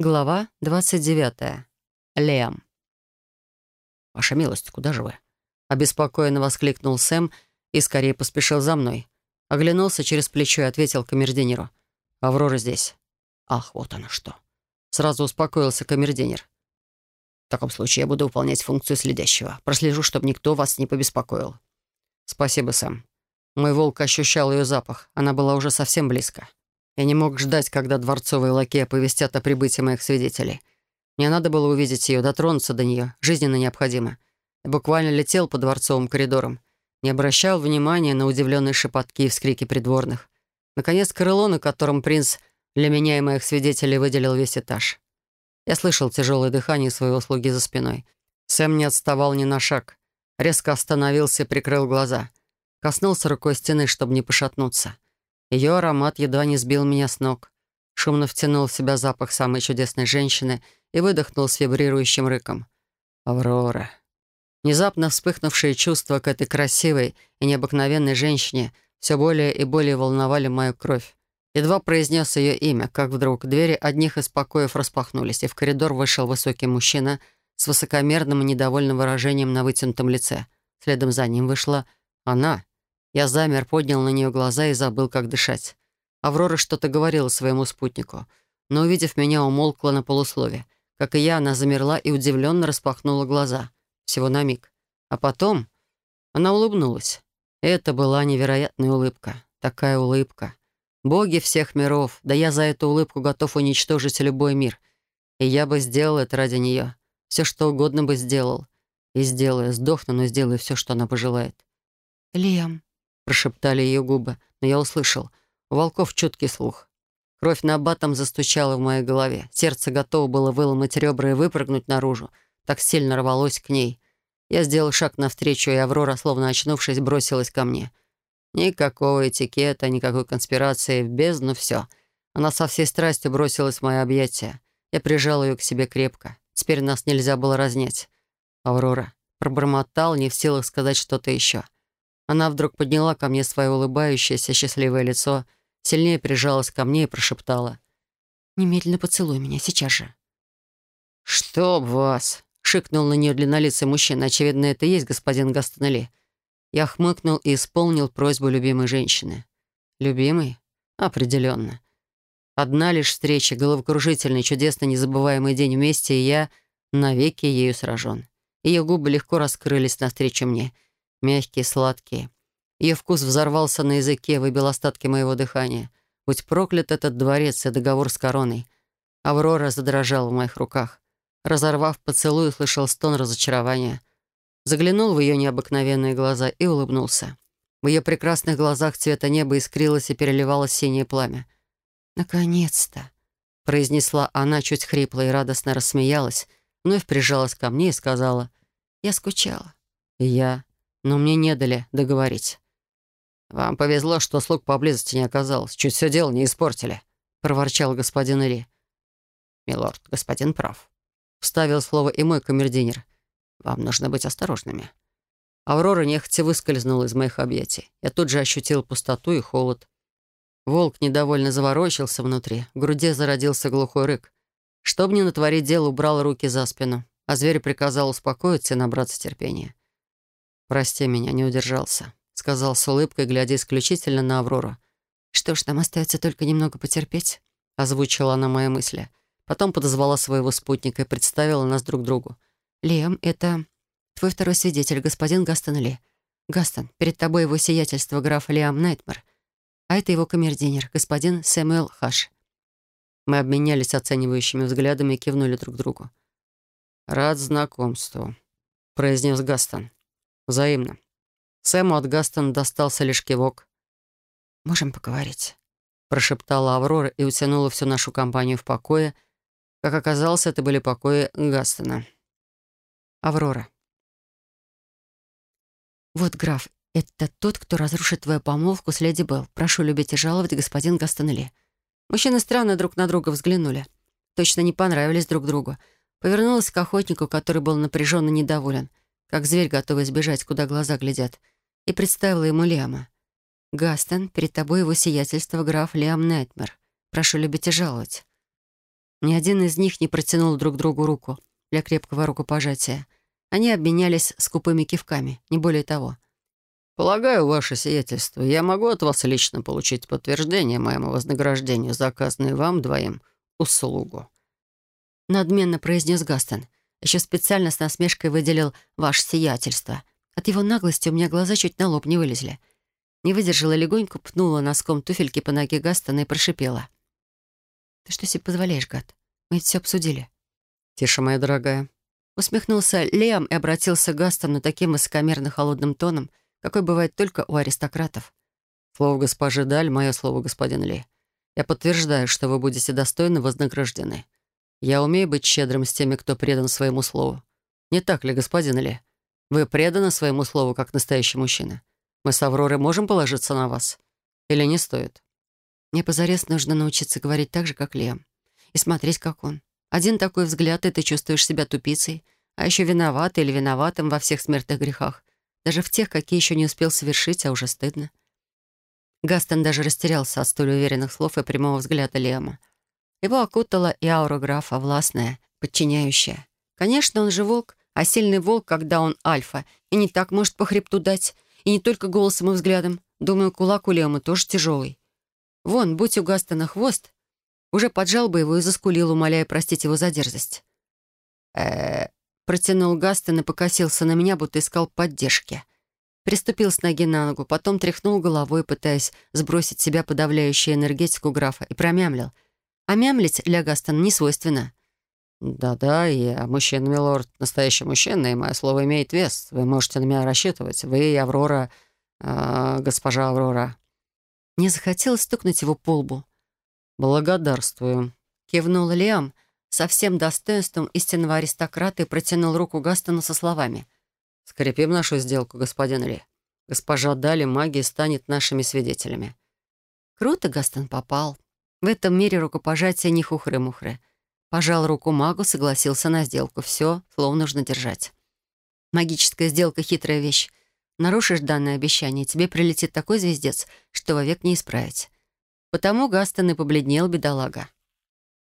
Глава 29. Лем. «Ваша милость, куда же вы?» Обеспокоенно воскликнул Сэм и скорее поспешил за мной. Оглянулся через плечо и ответил камердинеру. «Аврора здесь». «Ах, вот она что». Сразу успокоился камердинер. «В таком случае я буду выполнять функцию следящего. Прослежу, чтобы никто вас не побеспокоил». «Спасибо, Сэм». Мой волк ощущал ее запах. Она была уже совсем близко. Я не мог ждать, когда дворцовые лакеи оповестят о прибытии моих свидетелей. Мне надо было увидеть ее, дотронуться до нее, жизненно необходимо. Я буквально летел по дворцовым коридорам, не обращал внимания на удивленные шепотки и вскрики придворных. Наконец, крыло, на котором принц для меня и моих свидетелей выделил весь этаж. Я слышал тяжелое дыхание своего слуги за спиной. Сэм не отставал ни на шаг. Резко остановился прикрыл глаза. Коснулся рукой стены, чтобы не пошатнуться. Ее аромат едва не сбил меня с ног. Шумно втянул в себя запах самой чудесной женщины и выдохнул с вибрирующим рыком. «Аврора». Внезапно вспыхнувшие чувства к этой красивой и необыкновенной женщине все более и более волновали мою кровь. Едва произнес ее имя, как вдруг двери одних из покоев распахнулись, и в коридор вышел высокий мужчина с высокомерным и недовольным выражением на вытянутом лице. Следом за ним вышла она, я замер, поднял на нее глаза и забыл, как дышать. Аврора что-то говорила своему спутнику, но, увидев меня, умолкла на полуслове. Как и я, она замерла и удивленно распахнула глаза. Всего на миг. А потом она улыбнулась. Это была невероятная улыбка. Такая улыбка. Боги всех миров, да я за эту улыбку готов уничтожить любой мир. И я бы сделал это ради нее. Все, что угодно бы сделал. И сделаю, сдохну, но сделаю все, что она пожелает. «Лем», прошептали ее губы, но я услышал. У волков чуткий слух. Кровь на батом застучала в моей голове. Сердце готово было выломать ребра и выпрыгнуть наружу. Так сильно рвалось к ней. Я сделал шаг навстречу, и Аврора, словно очнувшись, бросилась ко мне. Никакого этикета, никакой конспирации, в бездну все. Она со всей страстью бросилась в мои объятия. Я прижал ее к себе крепко. Теперь нас нельзя было разнять. Аврора пробормотал, не в силах сказать что-то еще. — она вдруг подняла ко мне свое улыбающееся счастливое лицо, сильнее прижалась ко мне и прошептала. «Немедленно поцелуй меня, сейчас же». «Чтоб вас!» — шикнул на нее длиннолицый мужчина. Очевидно, это и есть господин Гастонели. Я хмыкнул и исполнил просьбу любимой женщины. «Любимый? Определенно. Одна лишь встреча, головокружительный, чудесный, незабываемый день вместе, и я навеки ею сражен. Ее губы легко раскрылись навстречу мне — мягкие, сладкие. Ее вкус взорвался на языке, выбил остатки моего дыхания. Будь проклят этот дворец и договор с короной. Аврора задрожала в моих руках. Разорвав поцелуй, услышал стон разочарования. Заглянул в ее необыкновенные глаза и улыбнулся. В ее прекрасных глазах цвета неба искрилось и переливалось синее пламя. «Наконец-то!» — произнесла она чуть хрипло и радостно рассмеялась, вновь прижалась ко мне и сказала, «Я скучала». Я но мне не дали договорить. «Вам повезло, что слуг поблизости не оказалось. Чуть все дело не испортили», — проворчал господин Ири. «Милорд, господин прав», — вставил слово и мой камердинер. «Вам нужно быть осторожными». Аврора нехотя выскользнула из моих объятий. Я тут же ощутил пустоту и холод. Волк недовольно заворочился внутри. В груди зародился глухой рык. Чтобы не натворить дело, убрал руки за спину, а зверь приказал успокоиться и набраться терпения. «Прости меня, не удержался», — сказал с улыбкой, глядя исключительно на Аврору. «Что ж, нам остается только немного потерпеть», — озвучила она мои мысли. Потом подозвала своего спутника и представила нас друг другу. «Лем, это твой второй свидетель, господин Гастон Ли. Гастон, перед тобой его сиятельство граф Лиам Найтмар. А это его камердинер, господин Сэмюэл Хаш». Мы обменялись оценивающими взглядами и кивнули друг другу. «Рад знакомству», — произнес Гастон. Взаимно. Сэму от Гастона достался лишь кивок. «Можем поговорить», — прошептала Аврора и утянула всю нашу компанию в покое. Как оказалось, это были покои Гастона. Аврора. «Вот, граф, это тот, кто разрушит твою помолвку с леди Белл. Прошу любить и жаловать, господин Гастонли». Мужчины странно друг на друга взглянули. Точно не понравились друг другу. Повернулась к охотнику, который был напряженно недоволен — как зверь, готовый сбежать, куда глаза глядят, и представила ему Лиама. «Гастон, перед тобой его сиятельство граф Лиам Найтмер. Прошу любить и жаловать». Ни один из них не протянул друг другу руку для крепкого рукопожатия. Они обменялись скупыми кивками, не более того. «Полагаю, ваше сиятельство, я могу от вас лично получить подтверждение моему вознаграждению за оказанную вам двоим услугу». Надменно произнес Гастон. Еще специально с насмешкой выделил «ваше сиятельство». От его наглости у меня глаза чуть на лоб не вылезли. Не выдержала легонько, пнула носком туфельки по ноге Гастона и прошипела. «Ты что себе позволяешь, гад? Мы ведь все обсудили». «Тише, моя дорогая». Усмехнулся Лиам и обратился к Гастону таким высокомерно холодным тоном, какой бывает только у аристократов. «Слово госпожи Даль, мое слово господин Ли. Я подтверждаю, что вы будете достойно вознаграждены. Я умею быть щедрым с теми, кто предан своему слову. Не так ли, господин Ли? Вы преданы своему слову, как настоящий мужчина. Мы с Авророй можем положиться на вас? Или не стоит?» Мне позарез нужно научиться говорить так же, как Лем. И смотреть, как он. Один такой взгляд, и ты чувствуешь себя тупицей, а еще виноват или виноватым во всех смертных грехах. Даже в тех, какие еще не успел совершить, а уже стыдно. Гастон даже растерялся от столь уверенных слов и прямого взгляда Лема. Его окутала и аура графа, властная, подчиняющая. Конечно, он же волк, а сильный волк, когда он альфа, и не так может по хребту дать, и не только голосом и взглядом. Думаю, кулак у Лема тоже тяжелый. Вон, будь у Гастона хвост, уже поджал бы его и заскулил, умоляя простить его за дерзость. э Протянул Гастон и покосился на меня, будто искал поддержки. Приступил с ноги на ногу, потом тряхнул головой, пытаясь сбросить себя подавляющую энергетику графа, и промямлил. А мямлить для Гастона не свойственно. «Да-да, я мужчина, милорд, настоящий мужчина, и мое слово имеет вес. Вы можете на меня рассчитывать. Вы и Аврора, э, госпожа Аврора». Мне захотелось стукнуть его по лбу. «Благодарствую», — кивнул Лиам, — со всем достоинством истинного аристократа и протянул руку Гастону со словами. «Скрепим нашу сделку, господин Ли. Госпожа Дали магии станет нашими свидетелями». Круто Гастон попал. В этом мире рукопожатия не хухры-мухры. Пожал руку магу, согласился на сделку. Все, слово нужно держать. Магическая сделка — хитрая вещь. Нарушишь данное обещание, тебе прилетит такой звездец, что вовек не исправить. Потому Гастон и побледнел, бедолага.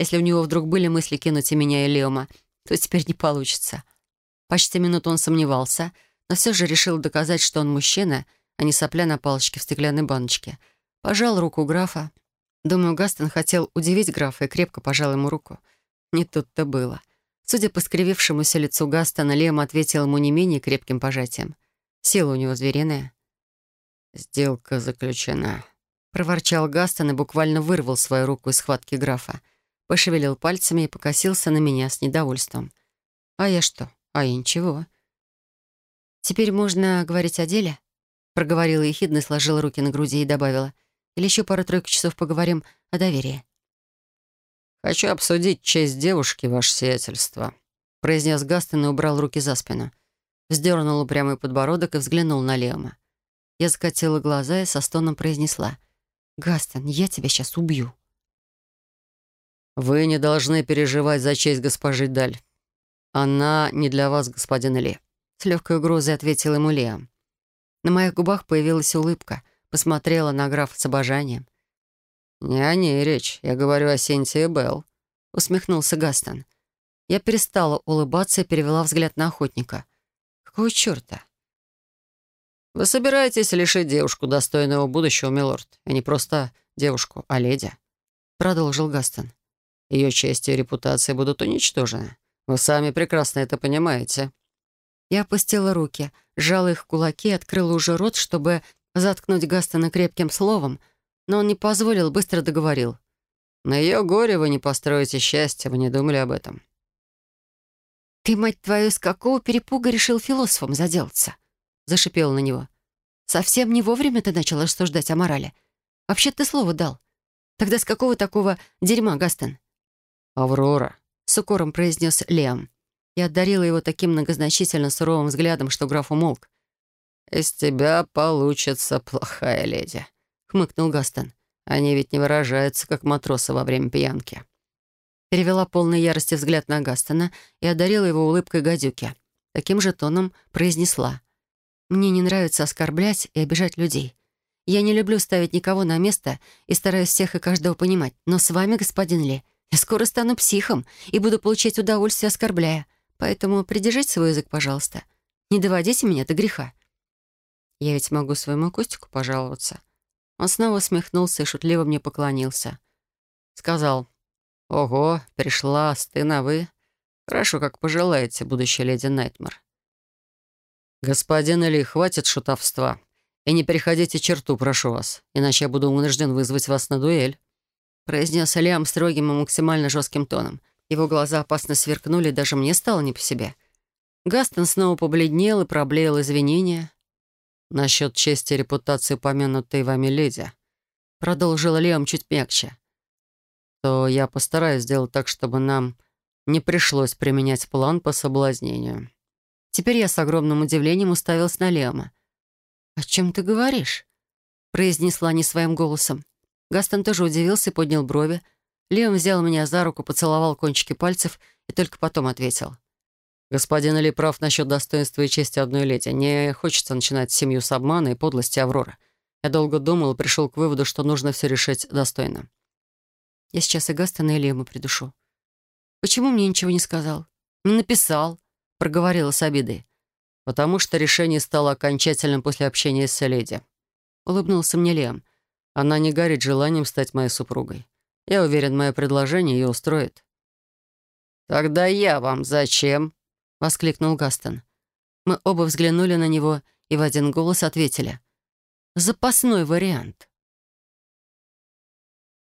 Если у него вдруг были мысли кинуть и меня, и Леома, то теперь не получится. Почти минуту он сомневался, но все же решил доказать, что он мужчина, а не сопля на палочке в стеклянной баночке. Пожал руку графа. Думаю, Гастон хотел удивить графа и крепко пожал ему руку. Не тут-то было. Судя по скривившемуся лицу Гастона, Лем ответил ему не менее крепким пожатием. Сила у него звериная. «Сделка заключена», — проворчал Гастон и буквально вырвал свою руку из схватки графа пошевелил пальцами и покосился на меня с недовольством. «А я что? А я ничего». «Теперь можно говорить о деле?» Проговорила ехидно, сложила руки на груди и добавила. «Или еще пару-тройку часов поговорим о доверии?» «Хочу обсудить честь девушки, ваше сиятельство», произнес Гастон и убрал руки за спину. Вздернул упрямый подбородок и взглянул на Леома. Я закатила глаза и со стоном произнесла. «Гастон, я тебя сейчас убью». «Вы не должны переживать за честь госпожи Даль. Она не для вас, господин Ли», — с легкой угрозой ответил ему Леа. На моих губах появилась улыбка, посмотрела на графа с обожанием. «Не о ней речь, я говорю о Синтии Белл», — усмехнулся Гастон. Я перестала улыбаться и перевела взгляд на охотника. «Какого черта?» «Вы собираетесь лишить девушку достойного будущего, милорд, и не просто девушку, а леди», — продолжил Гастон. Ее честь и репутация будут уничтожены. Вы сами прекрасно это понимаете». Я опустила руки, сжала их в кулаки и открыла уже рот, чтобы заткнуть Гастона крепким словом, но он не позволил, быстро договорил. «На ее горе вы не построите счастье, вы не думали об этом». «Ты, мать твою, с какого перепуга решил философом заделаться?» — зашипел на него. «Совсем не вовремя ты начал рассуждать о морали. Вообще ты слово дал. Тогда с какого такого дерьма, Гастон?» «Аврора», — с укором произнес Лиам. Я одарила его таким многозначительно суровым взглядом, что граф умолк. «Из тебя получится плохая леди», — хмыкнул Гастон. «Они ведь не выражаются, как матросы во время пьянки». Перевела полной ярости взгляд на Гастона и одарила его улыбкой гадюки. Таким же тоном произнесла. «Мне не нравится оскорблять и обижать людей. Я не люблю ставить никого на место и стараюсь всех и каждого понимать. Но с вами, господин Ли, Я скоро стану психом и буду получать удовольствие, оскорбляя. Поэтому придержите свой язык, пожалуйста. Не доводите меня до греха. Я ведь могу своему Костику пожаловаться. Он снова усмехнулся и шутливо мне поклонился. Сказал, «Ого, пришла, ты на «вы». Хорошо, как пожелаете, будущая леди Найтмар». «Господин Эли, хватит шутовства. И не переходите черту, прошу вас, иначе я буду вынужден вызвать вас на дуэль», произнес Лиам строгим и максимально жестким тоном. Его глаза опасно сверкнули, даже мне стало не по себе. Гастон снова побледнел и проблеял извинения. «Насчет чести и репутации упомянутой вами леди», продолжила Лиам чуть мягче то я постараюсь сделать так, чтобы нам не пришлось применять план по соблазнению». Теперь я с огромным удивлением уставилась на Лема. «О чем ты говоришь?» произнесла не своим голосом. Гастон тоже удивился и поднял брови. Лем взял меня за руку, поцеловал кончики пальцев и только потом ответил. «Господин Ли прав насчет достоинства и чести одной леди. Не хочется начинать семью с обмана и подлости Авроры. Я долго думал и пришел к выводу, что нужно все решить достойно. Я сейчас и Гастона, и Лему придушу. Почему мне ничего не сказал? Не написал, проговорила с обидой. Потому что решение стало окончательным после общения с леди. Улыбнулся мне Лем. Она не горит желанием стать моей супругой. Я уверен, мое предложение ее устроит. «Тогда я вам зачем?» — воскликнул Гастон. Мы оба взглянули на него и в один голос ответили. «Запасной вариант».